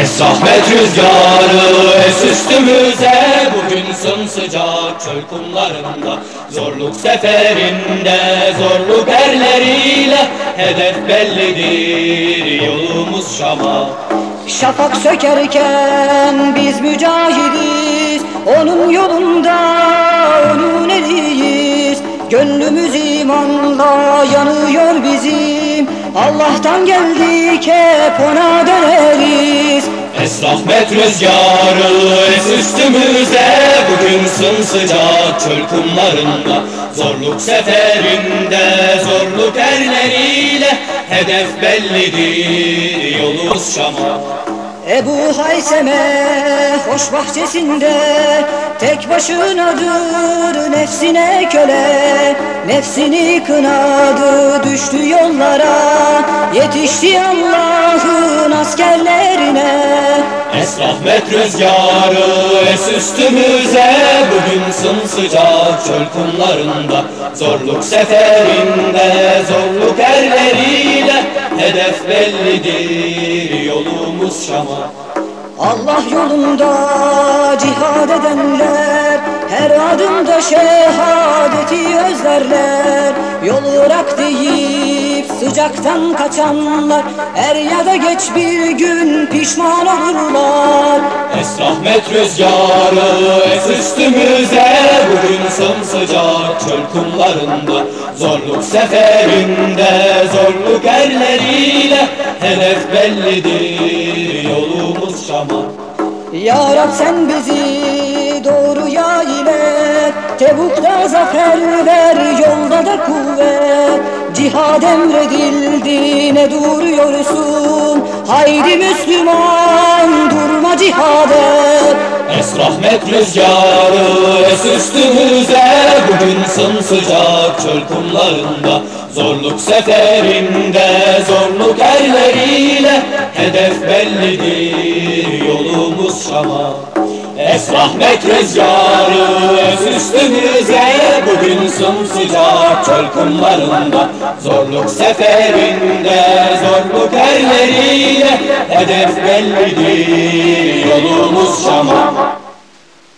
Es rahmet rüzgarı es üstümüze Bugün sımsıcak çöl kumlarında. Zorluk seferinde zorluk erleriyle Hedef bellidir yolumuz Şam'a. Şafak sökerken biz mücahidiz Onun yolunda onun eliyiz Gönlümüz imanla yanıyor bizim. Allah'tan geldik hep ona döneriz. Es rahmet rüzgarı es üstümüze. Bugün sımsıcak çöl kumlarında. Zorluk seferinde zorluk erleriyle. Hedef bellidir yolumuz Şam'a. Ebu Hayseme hoş bahçesinde. Tek başınadır nefsine köle Nefsini kınadı düştü yollara. Yetişti Allah'ın askerlerine. Es rahmet rüzgarı es üstümüze. Bugün sımsıcak çöl kumlarında. Zorluk seferinde zorluk erleriyle. Hedef bellidir yolumuz Şam'a. Allah yolunda cihad edenler Her adımda şehadeti özlerler Yol Irak deyip sıcaktan kaçanlar. Er ya da geç bir gün pişman olurlar. Es rahmet rüzgarı es üstümüze Bugün sımsıcak çöl kumlarında. Zorluk seferinde zorluk erleriyle Hedef bellidir yolumuz Şam'a. Ya Rab sen bizi Tebuk'ta zafer ver yolda da kuvvet. Cihad emredildi ne duruyorsun? Haydi Müslüman durma cihad et Es rahmet rüzgarı es üstümüze. Bugün sımsıcak çöl kumlarında Zorluk seferinde zorluk erleriyle. Hedef bellidir yolumuz Şam'a Es rahmet rüzgarı es üstümüze Bugün sımsıcak çöl kumlarında. Zorluk seferinde zorluk erleriyle Hedef bellidir yolumuz Şam'a